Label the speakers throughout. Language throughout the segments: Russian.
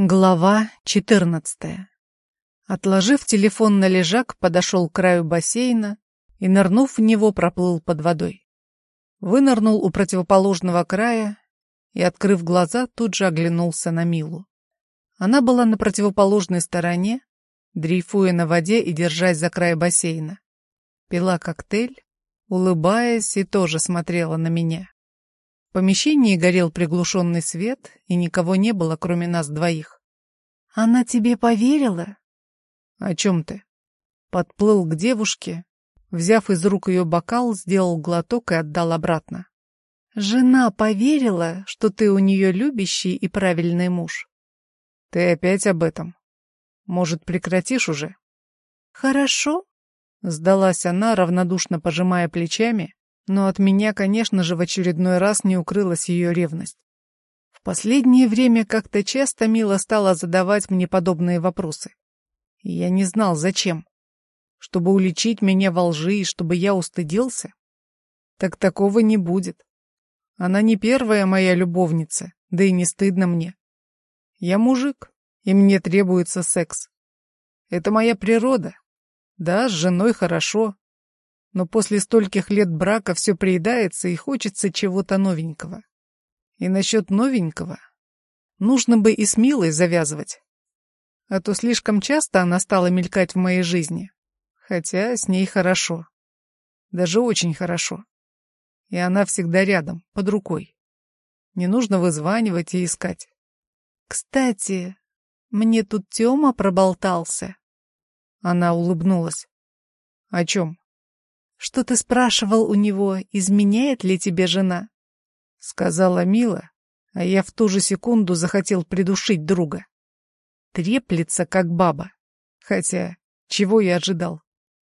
Speaker 1: Глава 14. Отложив телефон на лежак, подошел к краю бассейна и, нырнув в него, проплыл под водой. Вынырнул у противоположного края и, открыв глаза, тут же оглянулся на Милу. Она была на противоположной стороне, дрейфуя на воде и держась за край бассейна. Пила коктейль, улыбаясь и тоже смотрела на меня. В помещении горел приглушенный свет, и никого не было, кроме нас двоих. «Она тебе поверила?» «О чем ты?» Подплыл к девушке, взяв из рук ее бокал, сделал глоток и отдал обратно. «Жена поверила, что ты у нее любящий и правильный муж?» «Ты опять об этом? Может, прекратишь уже?» «Хорошо», — сдалась она, равнодушно пожимая плечами, но от меня, конечно же, в очередной раз не укрылась ее ревность. В последнее время как-то часто Мила стала задавать мне подобные вопросы. Я не знал, зачем. Чтобы уличить меня во лжи и чтобы я устыдился? Так такого не будет. Она не первая моя любовница, да и не стыдно мне. Я мужик, и мне требуется секс. Это моя природа. Да, с женой хорошо, но после стольких лет брака все приедается и хочется чего-то новенького. И насчет новенького нужно бы и с Милой завязывать. А то слишком часто она стала мелькать в моей жизни. Хотя с ней хорошо. Даже очень хорошо. И она всегда рядом, под рукой. Не нужно вызванивать и искать. «Кстати, мне тут Тёма проболтался». Она улыбнулась. «О чем?» Что ты спрашивал у него, изменяет ли тебе жена?» Сказала Мила, а я в ту же секунду захотел придушить друга. Треплется, как баба. Хотя, чего я ожидал?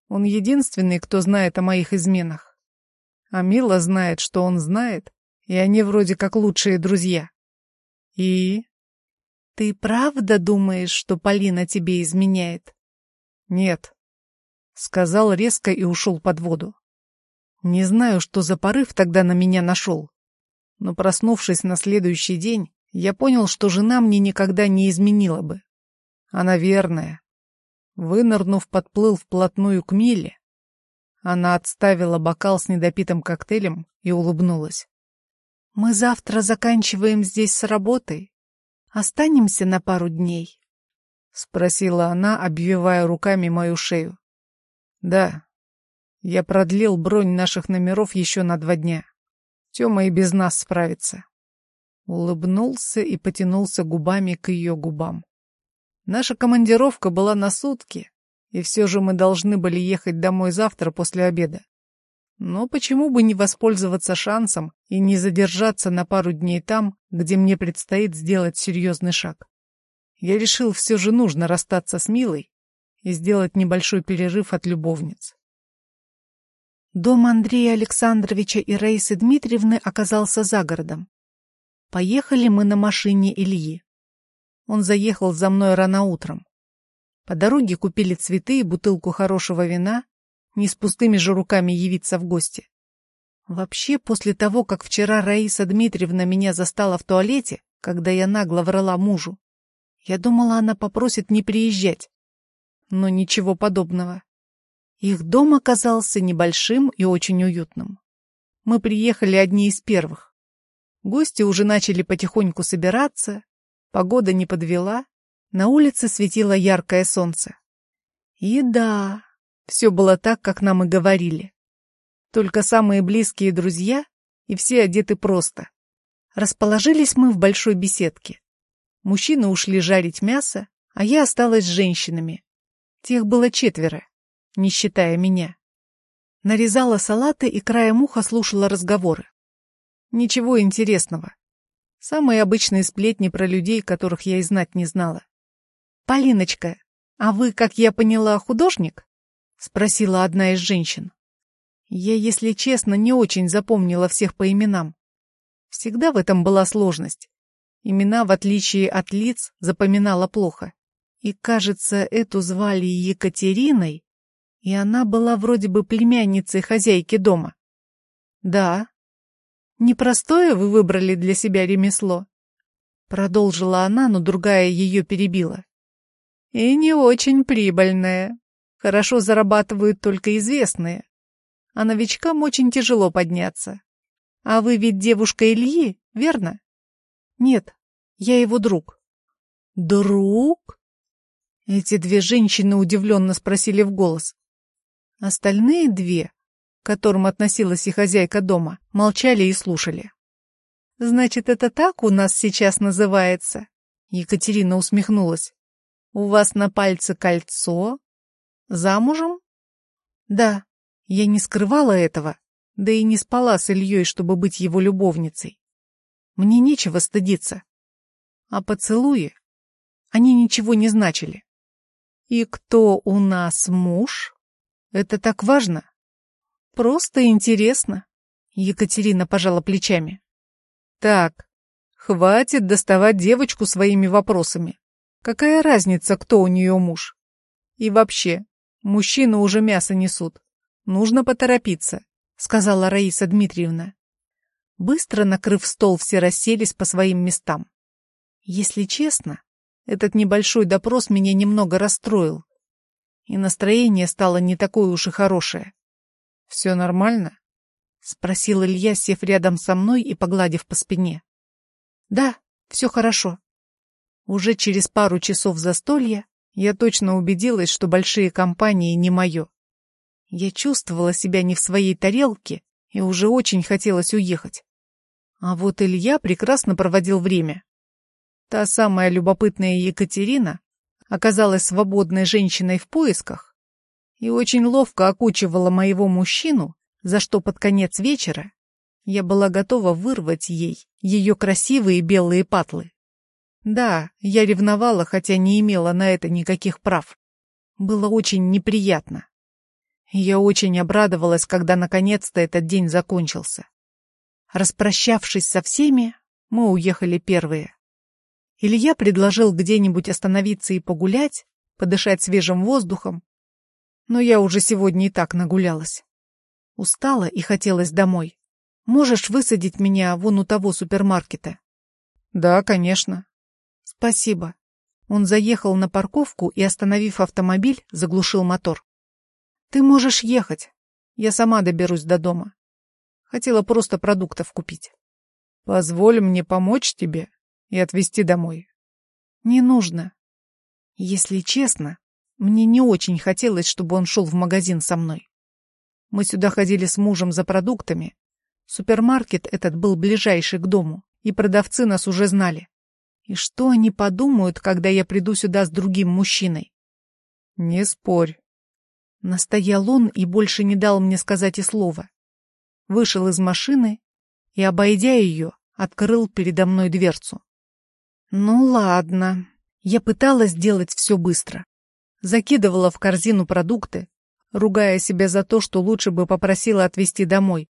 Speaker 1: Он единственный, кто знает о моих изменах. А Мила знает, что он знает, и они вроде как лучшие друзья. И... Ты правда думаешь, что Полина тебе изменяет? Нет, Сказал резко и ушел под воду. Не знаю, что за порыв тогда на меня нашел. Но проснувшись на следующий день, я понял, что жена мне никогда не изменила бы. Она верная. Вынырнув, подплыл вплотную к Миле. Она отставила бокал с недопитым коктейлем и улыбнулась. «Мы завтра заканчиваем здесь с работой. Останемся на пару дней?» — спросила она, обвивая руками мою шею. Да. Я продлил бронь наших номеров еще на два дня. Тёма и без нас справится. Улыбнулся и потянулся губами к ее губам. Наша командировка была на сутки, и все же мы должны были ехать домой завтра после обеда. Но почему бы не воспользоваться шансом и не задержаться на пару дней там, где мне предстоит сделать серьезный шаг? Я решил, все же нужно расстаться с Милой и сделать небольшой перерыв от любовниц. Дом Андрея Александровича и Раисы Дмитриевны оказался за городом. Поехали мы на машине Ильи. Он заехал за мной рано утром. По дороге купили цветы и бутылку хорошего вина, не с пустыми же руками явиться в гости. Вообще, после того, как вчера Раиса Дмитриевна меня застала в туалете, когда я нагло врала мужу, я думала, она попросит не приезжать, но ничего подобного. Их дом оказался небольшим и очень уютным. Мы приехали одни из первых. Гости уже начали потихоньку собираться, погода не подвела, на улице светило яркое солнце. И да, все было так, как нам и говорили. Только самые близкие друзья, и все одеты просто. Расположились мы в большой беседке. Мужчины ушли жарить мясо, а я осталась с женщинами, Тех было четверо, не считая меня. Нарезала салаты и краем уха слушала разговоры. Ничего интересного. Самые обычные сплетни про людей, которых я и знать не знала. «Полиночка, а вы, как я поняла, художник?» — спросила одна из женщин. Я, если честно, не очень запомнила всех по именам. Всегда в этом была сложность. Имена, в отличие от лиц, запоминала плохо. И, кажется, эту звали Екатериной, и она была вроде бы племянницей хозяйки дома. Да. Непростое вы выбрали для себя ремесло. Продолжила она, но другая ее перебила. И не очень прибыльная. Хорошо зарабатывают только известные. А новичкам очень тяжело подняться. А вы ведь девушка Ильи, верно? Нет, я его друг. Друг? Эти две женщины удивленно спросили в голос. Остальные две, к которым относилась и хозяйка дома, молчали и слушали. «Значит, это так у нас сейчас называется?» Екатерина усмехнулась. «У вас на пальце кольцо? Замужем?» «Да, я не скрывала этого, да и не спала с Ильей, чтобы быть его любовницей. Мне нечего стыдиться. А поцелуи? Они ничего не значили. И кто у нас муж? Это так важно? Просто интересно. Екатерина пожала плечами. Так, хватит доставать девочку своими вопросами. Какая разница, кто у нее муж? И вообще, мужчины уже мясо несут. Нужно поторопиться, сказала Раиса Дмитриевна. Быстро накрыв стол, все расселись по своим местам. Если честно, этот небольшой допрос меня немного расстроил. И настроение стало не такое уж и хорошее. «Все нормально?» — спросил Илья, сев рядом со мной и погладив по спине. «Да, все хорошо». Уже через пару часов застолья я точно убедилась, что большие компании не мое. Я чувствовала себя не в своей тарелке и уже очень хотелось уехать. А вот Илья прекрасно проводил время. Та самая любопытная Екатерина оказалась свободной женщиной в поисках и очень ловко окучивала моего мужчину, за что под конец вечера я была готова вырвать ей ее красивые белые патлы. Да, я ревновала, хотя не имела на это никаких прав. Было очень неприятно. Я очень обрадовалась, когда наконец-то этот день закончился. Распрощавшись со всеми, мы уехали первые. Илья предложил где-нибудь остановиться и погулять, подышать свежим воздухом, но я уже сегодня и так нагулялась. Устала и хотелось домой. Можешь высадить меня вон у того супермаркета? Да, конечно. Спасибо. Он заехал на парковку и, остановив автомобиль, заглушил мотор. Ты можешь ехать. Я сама доберусь до дома. Хотела просто продуктов купить. Позволь мне помочь тебе и отвезти домой. Не нужно. Если честно, мне не очень хотелось, чтобы он шел в магазин со мной. Мы сюда ходили с мужем за продуктами. Супермаркет этот был ближайший к дому, и продавцы нас уже знали. И что они подумают, когда я приду сюда с другим мужчиной? Не спорь. Настоял он и больше не дал мне сказать и слова. Вышел из машины и, обойдя ее, открыл передо мной дверцу. Ну ладно. Я пыталась сделать все быстро. Закидывала в корзину продукты, ругая себя за то, что лучше бы попросила отвезти домой.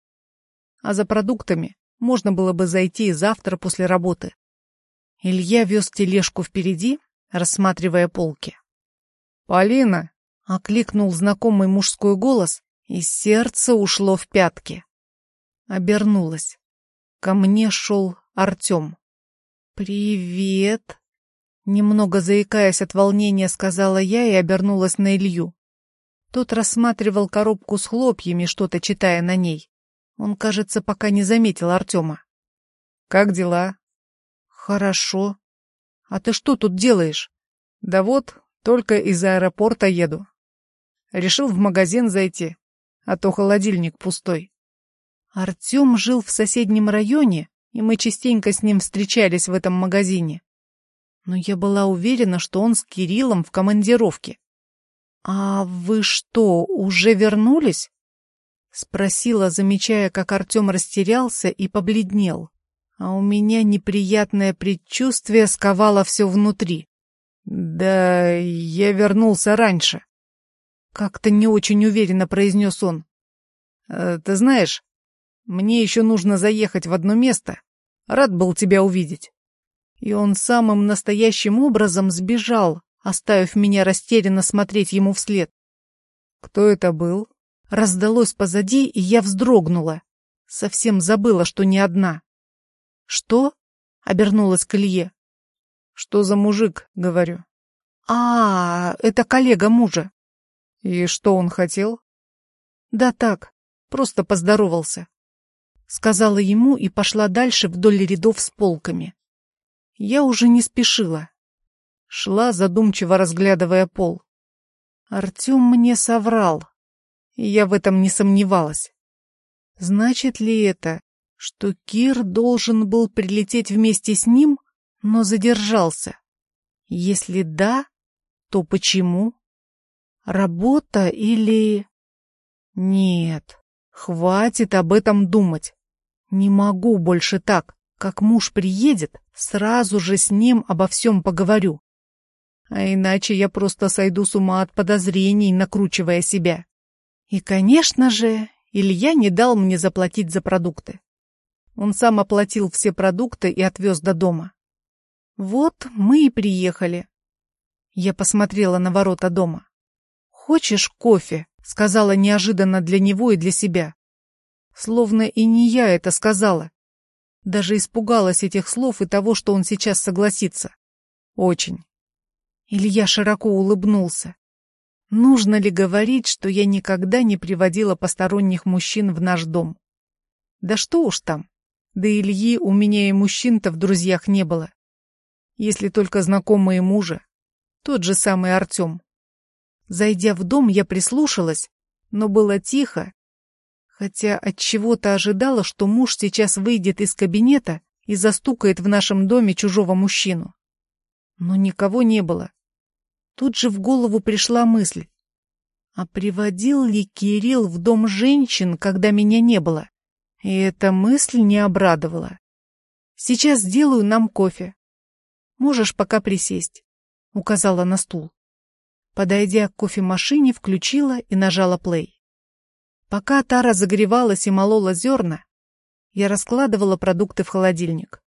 Speaker 1: А за продуктами можно было бы зайти завтра после работы. Илья вез тележку впереди, рассматривая полки. «Полина!» Окликнул знакомый мужской голос, и сердце ушло в пятки. Обернулась. Ко мне шел Артем. «Привет!» Немного заикаясь от волнения, сказала я и обернулась на Илью. Тот рассматривал коробку с хлопьями, что-то читая на ней. Он, кажется, пока не заметил Артема. «Как дела?» «Хорошо. А ты что тут делаешь?» «Да вот, только из аэропорта еду. Решил в магазин зайти, а то холодильник пустой. Артем жил в соседнем районе, и мы частенько с ним встречались в этом магазине. Но я была уверена, что он с Кириллом в командировке. «А вы что, уже вернулись?» Спросила, замечая, как Артем растерялся и побледнел. А у меня неприятное предчувствие сковало все внутри. «Да я вернулся раньше», как-то не очень уверенно произнес он. «Э, «Ты знаешь, мне еще нужно заехать в одно место. Рад был тебя увидеть». И он самым настоящим образом сбежал, оставив меня растерянно смотреть ему вслед. «Кто это был?» Раздалось позади, и я вздрогнула. Совсем забыла, что не одна. «Что?» — обернулась к Илье. Что за мужик, говорю. А, это коллега мужа. И что он хотел? Да так, просто поздоровался. Сказала ему и пошла дальше вдоль рядов с полками. Я уже не спешила. Шла, задумчиво разглядывая пол. Артем мне соврал, и я в этом не сомневалась. Значит ли это, что Кир должен был прилететь вместе с ним, но задержался? Если да, то почему? Работа или... Нет, хватит об этом думать. Не могу больше так. Как муж приедет, сразу же с ним обо всем поговорю. А иначе я просто сойду с ума от подозрений, накручивая себя. И, конечно же, Илья не дал мне заплатить за продукты. Он сам оплатил все продукты и отвез до дома. Вот мы и приехали. Я посмотрела на ворота дома. «Хочешь кофе?» — сказала неожиданно для него и для себя. Словно и не я это сказала. Даже испугалась этих слов и того, что он сейчас согласится. Очень. Илья широко улыбнулся. Нужно ли говорить, что я никогда не приводила посторонних мужчин в наш дом? Да что уж там. Да Ильи у меня и мужчин-то в друзьях не было. Если только знакомые мужа. Тот же самый Артем. Зайдя в дом, я прислушалась, но было тихо, хотя от чего-то ожидала, что муж сейчас выйдет из кабинета и застукает в нашем доме чужого мужчину. Но никого не было. Тут же в голову пришла мысль. А приводил ли Кирилл в дом женщин, когда меня не было? И эта мысль не обрадовала. Сейчас сделаю нам кофе. Можешь пока присесть указала на стул. Подойдя к кофемашине, включила и нажала плей. Пока та разогревалась и молола зерна, я раскладывала продукты в холодильник.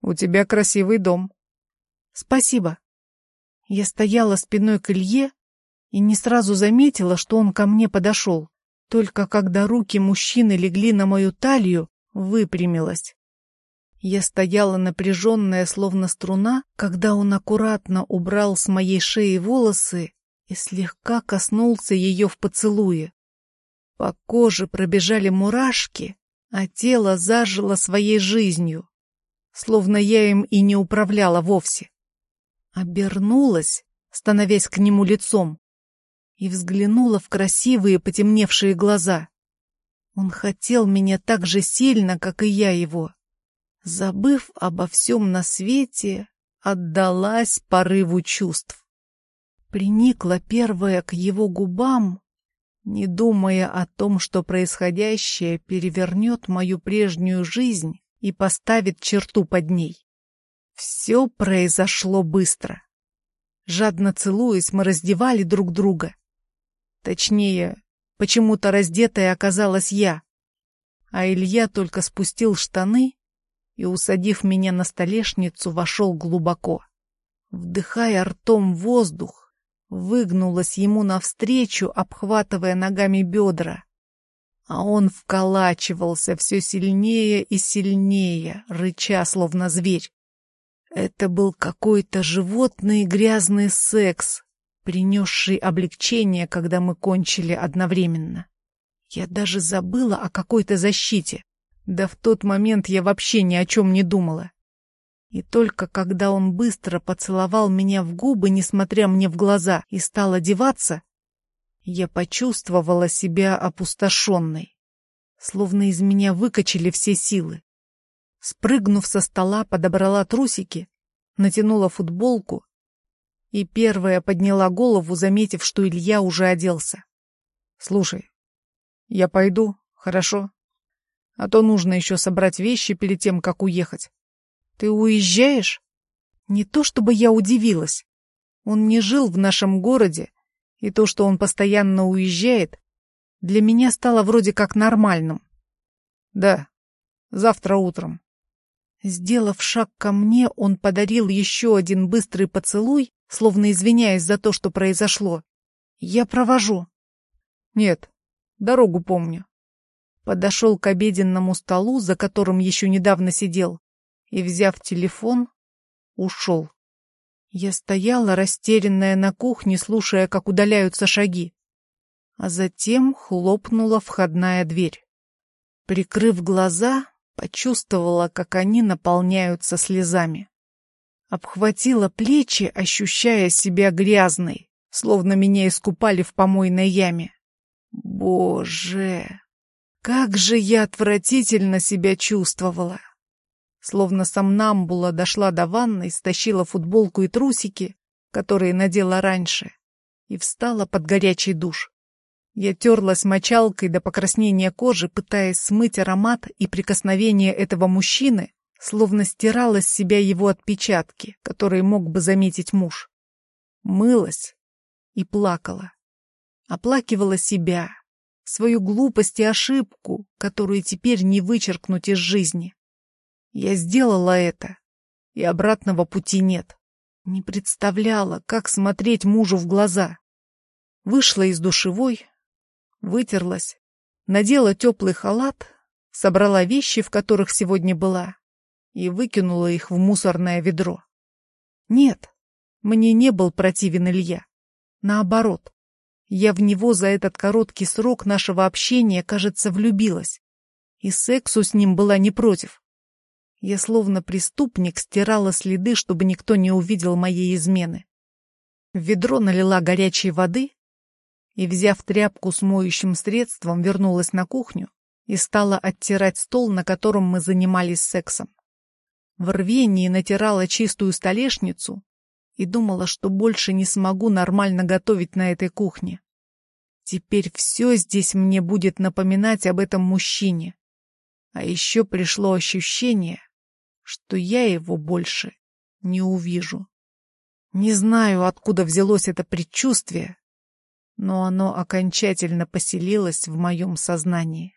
Speaker 1: «У тебя красивый дом». «Спасибо». Я стояла спиной к Илье и не сразу заметила, что он ко мне подошел. Только когда руки мужчины легли на мою талию, выпрямилась. Я стояла напряженная, словно струна, когда он аккуратно убрал с моей шеи волосы и слегка коснулся ее в поцелуе. По коже пробежали мурашки, а тело зажило своей жизнью, словно я им и не управляла вовсе. Обернулась, становясь к нему лицом, и взглянула в красивые потемневшие глаза. Он хотел меня так же сильно, как и я его забыв обо всем на свете, отдалась порыву чувств. Приникла первая к его губам, не думая о том, что происходящее перевернет мою прежнюю жизнь и поставит черту под ней. Все произошло быстро. Жадно целуясь, мы раздевали друг друга. Точнее, почему-то раздетая оказалась я, а Илья только спустил штаны и, усадив меня на столешницу, вошел глубоко. Вдыхая ртом воздух, выгнулась ему навстречу, обхватывая ногами бедра. А он вколачивался все сильнее и сильнее, рыча, словно зверь. Это был какой-то животный грязный секс, принесший облегчение, когда мы кончили одновременно. Я даже забыла о какой-то защите. Да в тот момент я вообще ни о чем не думала. И только когда он быстро поцеловал меня в губы, несмотря мне в глаза, и стал одеваться, я почувствовала себя опустошенной. Словно из меня выкачали все силы. Спрыгнув со стола, подобрала трусики, натянула футболку и первая подняла голову, заметив, что Илья уже оделся. «Слушай, я пойду, хорошо?» А то нужно еще собрать вещи перед тем, как уехать. Ты уезжаешь? Не то чтобы я удивилась. Он не жил в нашем городе, и то, что он постоянно уезжает, для меня стало вроде как нормальным. Да, завтра утром. Сделав шаг ко мне, он подарил еще один быстрый поцелуй, словно извиняясь за то, что произошло. Я провожу. Нет, дорогу помню подошел к обеденному столу, за которым еще недавно сидел, и, взяв телефон, ушел. Я стояла, растерянная на кухне, слушая, как удаляются шаги. А затем хлопнула входная дверь. Прикрыв глаза, почувствовала, как они наполняются слезами. Обхватила плечи, ощущая себя грязной, словно меня искупали в помойной яме. Боже, как же я отвратительно себя чувствовала! Словно сомнамбула дошла до ванной, стащила футболку и трусики, которые надела раньше, и встала под горячий душ. Я терлась мочалкой до покраснения кожи, пытаясь смыть аромат и прикосновение этого мужчины, словно стирала с себя его отпечатки, которые мог бы заметить муж. Мылась и плакала. Оплакивала себя, свою глупость и ошибку, которую теперь не вычеркнуть из жизни. Я сделала это, и обратного пути нет. Не представляла, как смотреть мужу в глаза. Вышла из душевой, вытерлась, надела теплый халат, собрала вещи, в которых сегодня была, и выкинула их в мусорное ведро. Нет, мне не был противен Илья. Наоборот, я в него за этот короткий срок нашего общения, кажется, влюбилась. И сексу с ним была не против. Я словно преступник стирала следы, чтобы никто не увидел моей измены. В ведро налила горячей воды и, взяв тряпку с моющим средством, вернулась на кухню и стала оттирать стол, на котором мы занимались сексом. В рвении натирала чистую столешницу и думала, что больше не смогу нормально готовить на этой кухне. Теперь все здесь мне будет напоминать об этом мужчине. А еще пришло ощущение, что я его больше не увижу. Не знаю, откуда взялось это предчувствие, но оно окончательно поселилось в моем сознании.